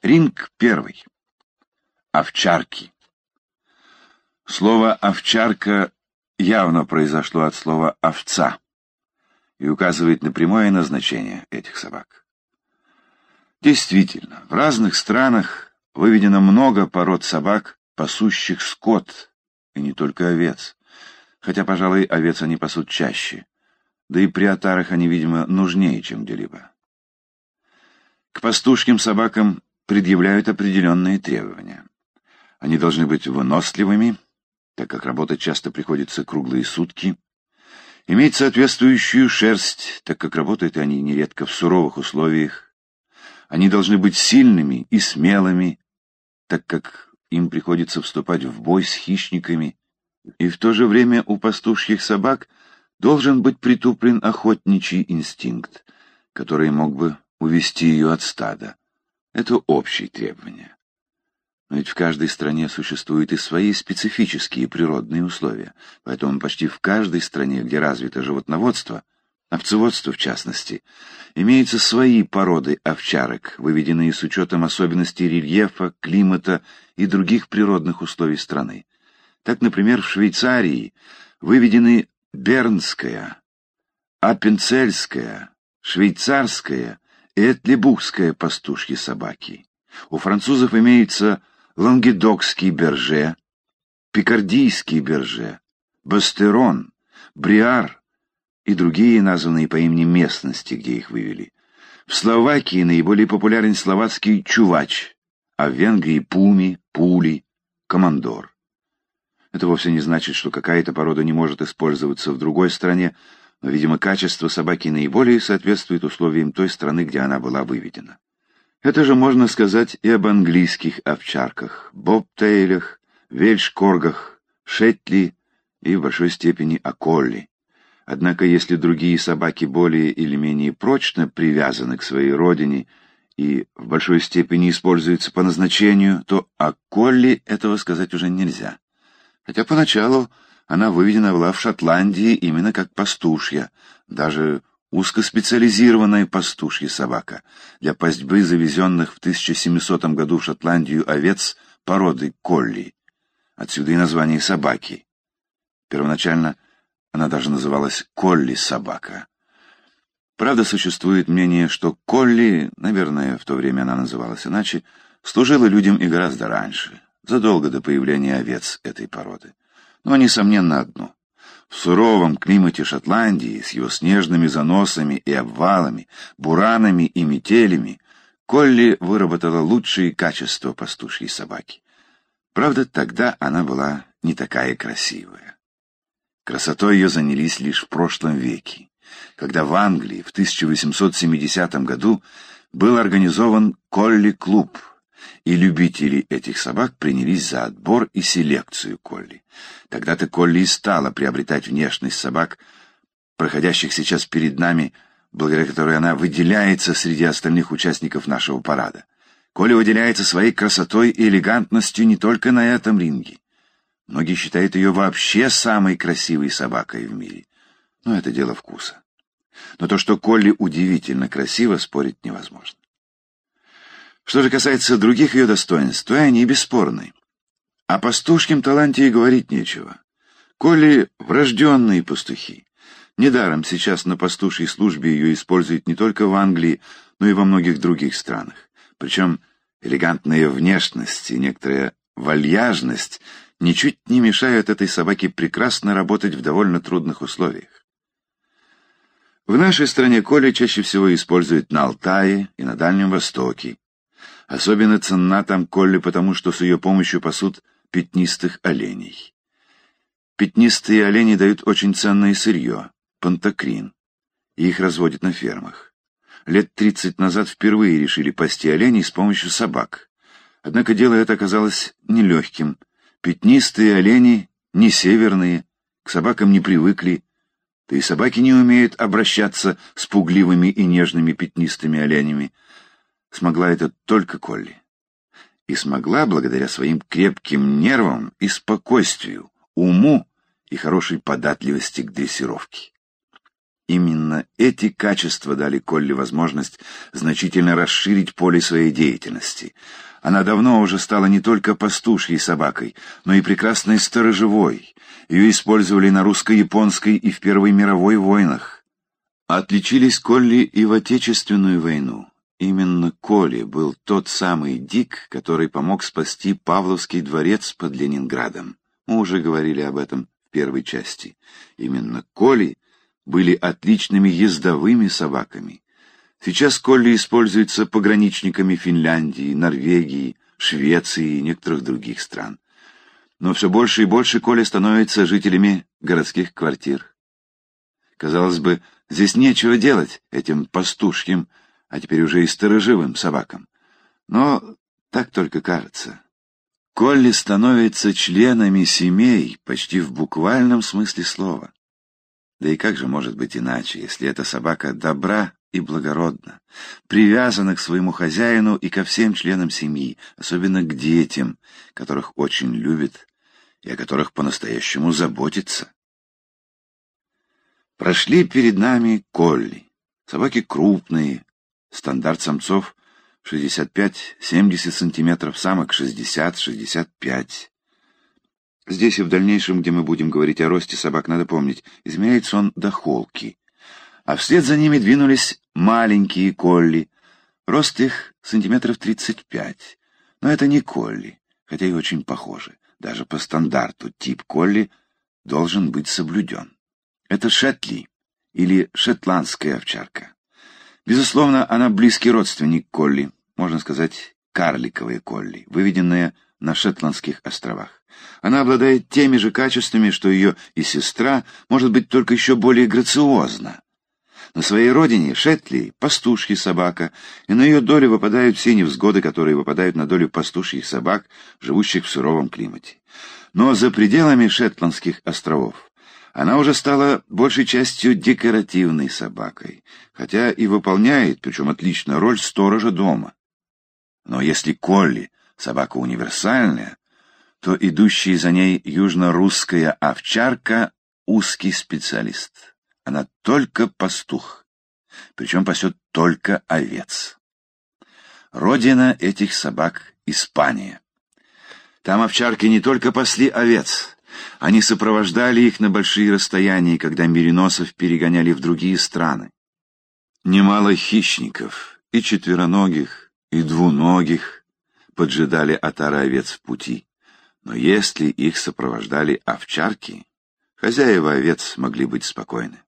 Ринг первый. Овчарки. Слово «овчарка» явно произошло от слова «овца» и указывает на прямое назначение этих собак. Действительно, в разных странах выведено много пород собак, пасущих скот, и не только овец. Хотя, пожалуй, овец они пасут чаще. Да и при отарах они, видимо, нужнее, чем где-либо. К пастушским собакам предъявляют определенные требования. Они должны быть выносливыми, так как работать часто приходится круглые сутки, иметь соответствующую шерсть, так как работают они нередко в суровых условиях. Они должны быть сильными и смелыми, так как им приходится вступать в бой с хищниками, и в то же время у пастушьих собак должен быть притуплен охотничий инстинкт, который мог бы увести ее от стада. Это общие требования. Но ведь в каждой стране существуют и свои специфические природные условия, поэтому почти в каждой стране, где развито животноводство, овцеводство в частности, имеются свои породы овчарок, выведенные с учетом особенностей рельефа, климата и других природных условий страны. Так, например, в Швейцарии выведены бернская, аппенцельская, швейцарская и этлебухская пастушьи собаки. У французов имеются лангедокский берже, пикардийский берже, бастерон, бриар и другие, названные по имени местности, где их вывели. В Словакии наиболее популярен словацкий чувач, а в Венгрии пуми, пули, командор. Это вовсе не значит, что какая-то порода не может использоваться в другой стране, но, видимо, качество собаки наиболее соответствует условиям той страны, где она была выведена. Это же можно сказать и об английских овчарках, бобтейлях, вельшкоргах, шетли и в большой степени о колли. Однако, если другие собаки более или менее прочно привязаны к своей родине и в большой степени используются по назначению, то о колли этого сказать уже нельзя. Хотя поначалу она выведена была в Шотландии именно как пастушья, даже узкоспециализированная пастушья собака для пастьбы завезенных в 1700 году в Шотландию овец породы колли. Отсюда и название собаки. Первоначально она даже называлась колли-собака. Правда, существует мнение, что колли, наверное, в то время она называлась иначе, служила людям и гораздо раньше, задолго до появления овец этой породы. Но, несомненно, одно. В суровом климате Шотландии с его снежными заносами и обвалами, буранами и метелями Колли выработала лучшие качества пастушьей собаки. Правда, тогда она была не такая красивая. Красотой ее занялись лишь в прошлом веке, когда в Англии в 1870 году был организован Колли-клуб, и любители этих собак принялись за отбор и селекцию Колли. Тогда-то Колли и стала приобретать внешность собак, проходящих сейчас перед нами, благодаря которой она выделяется среди остальных участников нашего парада. Колли выделяется своей красотой и элегантностью не только на этом ринге. Многие считают ее вообще самой красивой собакой в мире. Но это дело вкуса. Но то, что Колли удивительно красиво, спорить невозможно. Что же касается других ее достоинств, то они бесспорны. О пастушким таланте и говорить нечего. Коли врожденные пастухи. Недаром сейчас на пастушьей службе ее используют не только в Англии, но и во многих других странах. Причем элегантная внешность и некоторая вальяжность ничуть не мешают этой собаке прекрасно работать в довольно трудных условиях. В нашей стране Коли чаще всего используют на Алтае и на Дальнем Востоке, Особенно ценна там Колли, потому что с ее помощью пасут пятнистых оленей. Пятнистые олени дают очень ценное сырье — пантокрин, и их разводят на фермах. Лет тридцать назад впервые решили пасти оленей с помощью собак. Однако дело это оказалось нелегким. Пятнистые олени не северные, к собакам не привыкли, да и собаки не умеют обращаться с пугливыми и нежными пятнистыми оленями — смогла это только Колли. И смогла благодаря своим крепким нервам и спокойствию, уму и хорошей податливости к дрессировке. Именно эти качества дали Колли возможность значительно расширить поле своей деятельности. Она давно уже стала не только пастушьей собакой, но и прекрасной сторожевой. Ее использовали на русско-японской и в Первой мировой войнах. Отличились Колли и в Отечественную войну. Именно Коли был тот самый Дик, который помог спасти Павловский дворец под Ленинградом. Мы уже говорили об этом в первой части. Именно Коли были отличными ездовыми собаками. Сейчас Колли используется пограничниками Финляндии, Норвегии, Швеции и некоторых других стран. Но все больше и больше Коли становятся жителями городских квартир. Казалось бы, здесь нечего делать этим пастушьим, а теперь уже и сторожевым собакам. Но так только кажется. Колли становятся членами семей почти в буквальном смысле слова. Да и как же может быть иначе, если эта собака добра и благородна, привязана к своему хозяину и ко всем членам семьи, особенно к детям, которых очень любит и о которых по-настоящему заботится. Прошли перед нами колли. Собаки крупные, стандарт самцов 65-70 сантиметров, самок 60-65. Здесь и в дальнейшем, где мы будем говорить о росте собак, надо помнить, измеряется он до холки. А вслед за ними двинулись маленькие колли. Рост их сантиметров 35. Но это не колли, хотя и очень похожи. Даже по стандарту тип колли должен быть соблюден. Это шетли или шотландская овчарка. Безусловно, она близкий родственник колли, можно сказать, карликовые колли, выведенные на Шетландских островах. Она обладает теми же качествами, что ее и сестра, может быть, только еще более грациозна. На своей родине Шетли — пастушья собака, и на ее долю выпадают все невзгоды, которые выпадают на долю пастушьих собак, живущих в суровом климате. Но за пределами Шетландских островов она уже стала большей частью декоративной собакой, хотя и выполняет, причем отлично, роль сторожа дома. Но если Колли — собака универсальная, то идущий за ней южно-русская овчарка — узкий специалист. Она только пастух, причем пасет только овец. Родина этих собак — Испания. Там овчарки не только пасли овец, они сопровождали их на большие расстояния, когда мериносов перегоняли в другие страны. Немало хищников, и четвероногих, и двуногих, поджидали отары овец в пути. Но если их сопровождали овчарки, хозяева овец могли быть спокойны.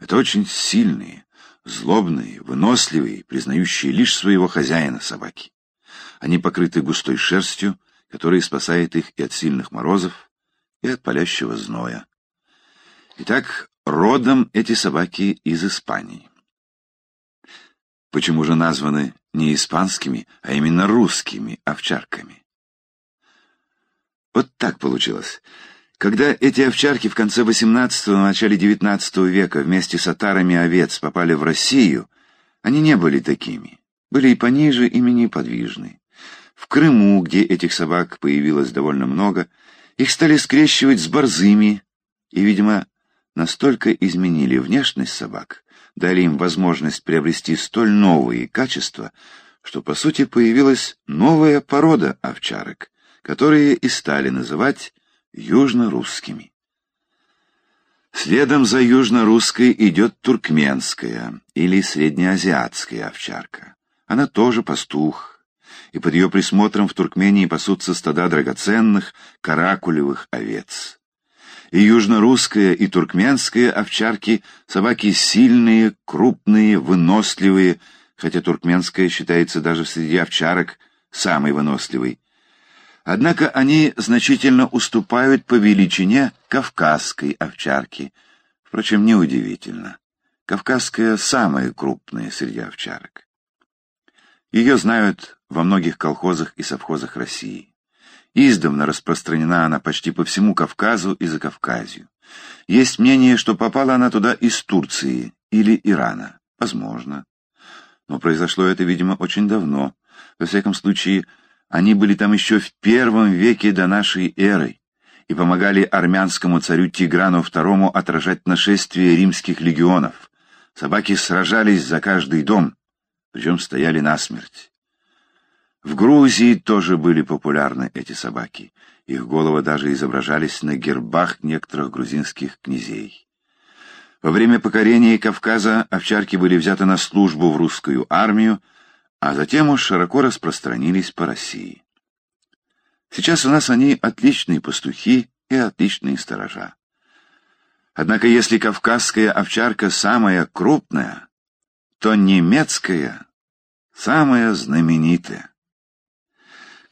Это очень сильные, злобные, выносливые, признающие лишь своего хозяина собаки. Они покрыты густой шерстью, которая спасает их и от сильных морозов, и от палящего зноя. Итак, родом эти собаки из Испании. Почему же названы не испанскими, а именно русскими овчарками? Вот так получилось. Когда эти овчарки в конце XVIII – начале XIX века вместе с отарами овец попали в Россию, они не были такими. Были и пониже, и менее подвижны. В Крыму, где этих собак появилось довольно много, их стали скрещивать с борзыми, и, видимо, настолько изменили внешность собак, дали им возможность приобрести столь новые качества, что, по сути, появилась новая порода овчарок, которые и стали называть южно-русскими. Следом за южно-русской идет туркменская или среднеазиатская овчарка. Она тоже пастух, и под ее присмотром в Туркмении пасутся стада драгоценных каракулевых овец. И южно-русская, и туркменская овчарки — собаки сильные, крупные, выносливые, хотя туркменская считается даже среди овчарок самой выносливой. Однако они значительно уступают по величине кавказской овчарки. Впрочем, неудивительно. Кавказская самая крупная среди овчарок. Ее знают во многих колхозах и совхозах России. Издавна распространена она почти по всему Кавказу и Закавказью. Есть мнение, что попала она туда из Турции или Ирана. Возможно. Но произошло это, видимо, очень давно. Во всяком случае, они были там еще в первом веке до нашей эры, и помогали армянскому царю Тиграну II отражать нашествие римских легионов. Собаки сражались за каждый дом, причем стояли насмерть. В Грузии тоже были популярны эти собаки. Их головы даже изображались на гербах некоторых грузинских князей. Во время покорения Кавказа овчарки были взяты на службу в русскую армию, а затем уж широко распространились по России. Сейчас у нас они отличные пастухи и отличные сторожа. Однако если кавказская овчарка самая крупная, то немецкая самая знаменитая.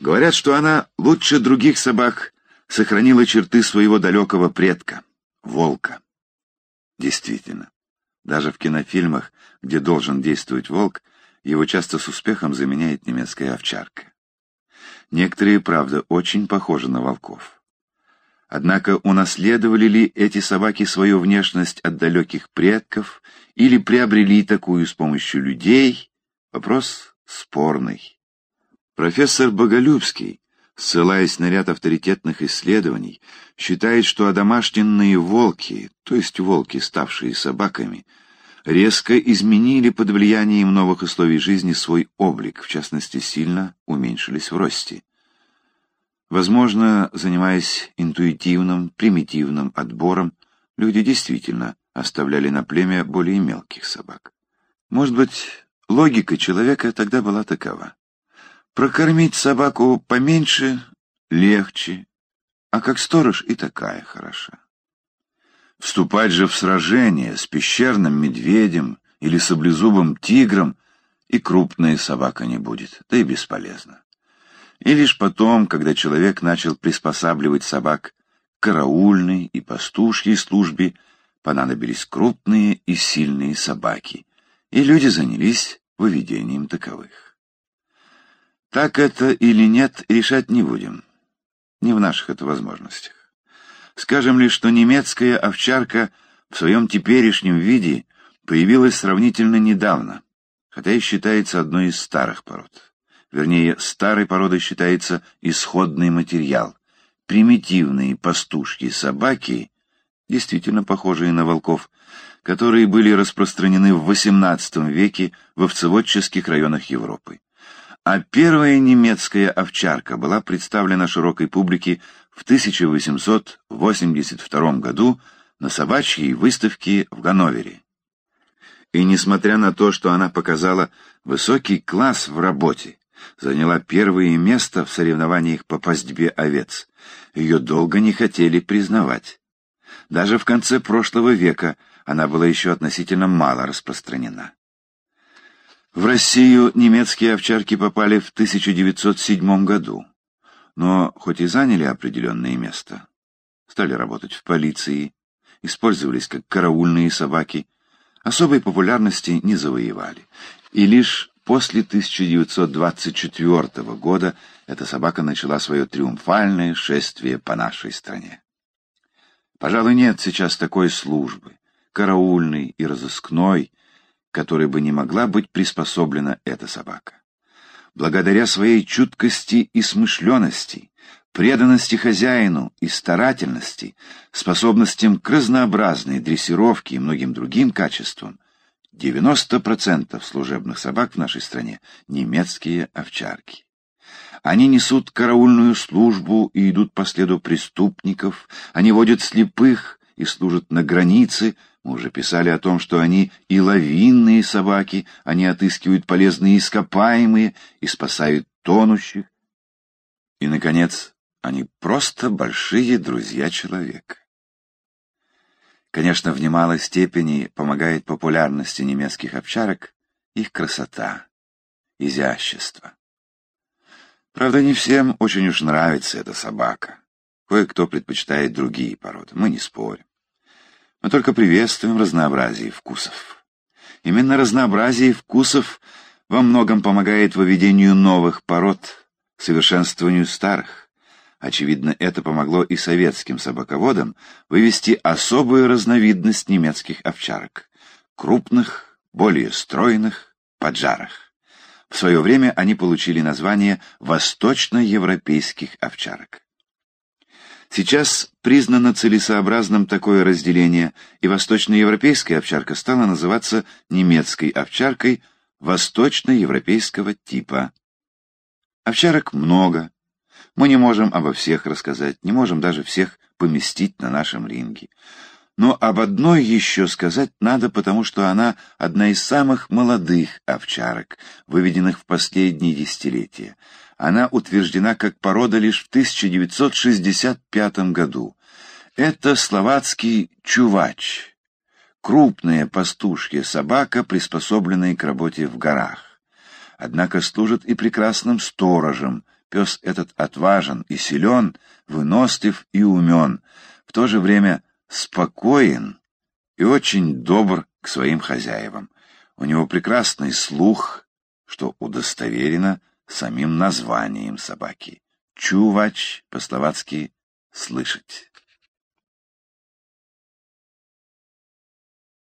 Говорят, что она лучше других собак сохранила черты своего далекого предка — волка. Действительно, даже в кинофильмах, где должен действовать волк, его часто с успехом заменяет немецкая овчарка. Некоторые, правда, очень похожи на волков. Однако унаследовали ли эти собаки свою внешность от далеких предков или приобрели такую с помощью людей? Вопрос спорный. Профессор Боголюбский, ссылаясь на ряд авторитетных исследований, считает, что одомашненные волки, то есть волки, ставшие собаками, резко изменили под влиянием новых условий жизни свой облик, в частности, сильно уменьшились в росте. Возможно, занимаясь интуитивным, примитивным отбором, люди действительно оставляли на племя более мелких собак. Может быть, логика человека тогда была такова. Прокормить собаку поменьше легче, а как сторож и такая хороша. Вступать же в сражение с пещерным медведем или саблезубым тигром и крупная собака не будет, да и бесполезно. И лишь потом, когда человек начал приспосабливать собак к караульной и пастушьей службе, понадобились крупные и сильные собаки, и люди занялись выведением таковых. Так это или нет, решать не будем. Не в наших это возможностях. Скажем лишь, что немецкая овчарка в своем теперешнем виде появилась сравнительно недавно, хотя и считается одной из старых пород. Вернее, старой породой считается исходный материал. Примитивные пастушьи собаки, действительно похожие на волков, которые были распространены в XVIII веке в овцеводческих районах Европы. А первая немецкая овчарка была представлена широкой публике в 1882 году на собачьей выставке в Ганновере. И несмотря на то, что она показала высокий класс в работе, заняла первое место в соревнованиях по пастьбе овец, ее долго не хотели признавать. Даже в конце прошлого века она была еще относительно мало распространена. В Россию немецкие овчарки попали в 1907 году но хоть и заняли определенное место, стали работать в полиции, использовались как караульные собаки, особой популярности не завоевали. И лишь после 1924 года эта собака начала свое триумфальное шествие по нашей стране. Пожалуй, нет сейчас такой службы, караульной и разыскной, которой бы не могла быть приспособлена эта собака благодаря своей чуткости и смышленности, преданности хозяину и старательности, способностям к разнообразной дрессировке и многим другим качествам, 90% служебных собак в нашей стране — немецкие овчарки. Они несут караульную службу и идут по следу преступников, они водят слепых и служат на границе, мы уже писали о том, что они и лавинные собаки, они отыскивают полезные ископаемые и спасают тонущих. И, наконец, они просто большие друзья человека. Конечно, в немалой степени помогает популярности немецких овчарок их красота, изящество. Правда, не всем очень уж нравится эта собака. Кое-кто предпочитает другие породы, мы не спорим. Мы только приветствуем разнообразие вкусов. Именно разнообразие вкусов во многом помогает выведению новых пород, совершенствованию старых. Очевидно, это помогло и советским собаководам вывести особую разновидность немецких овчарок — крупных, более стройных, поджарых. В свое время они получили название восточноевропейских овчарок. Сейчас признано целесообразным такое разделение, и восточноевропейская овчарка стала называться немецкой овчаркой восточноевропейского типа. Овчарок много. Мы не можем обо всех рассказать, не можем даже всех поместить на нашем ринге. Но об одной еще сказать надо, потому что она одна из самых молодых овчарок, выведенных в последние десятилетия. Она утверждена как порода лишь в 1965 году. Это словацкий чувач, крупная пастушья собака, приспособленная к работе в горах. Однако служит и прекрасным сторожем. Пес этот отважен и силен, вынослив и умен, в то же время спокоен и очень добр к своим хозяевам. У него прекрасный слух, что удостоверено самим названием собаки. Чувач по-словацки «слышать».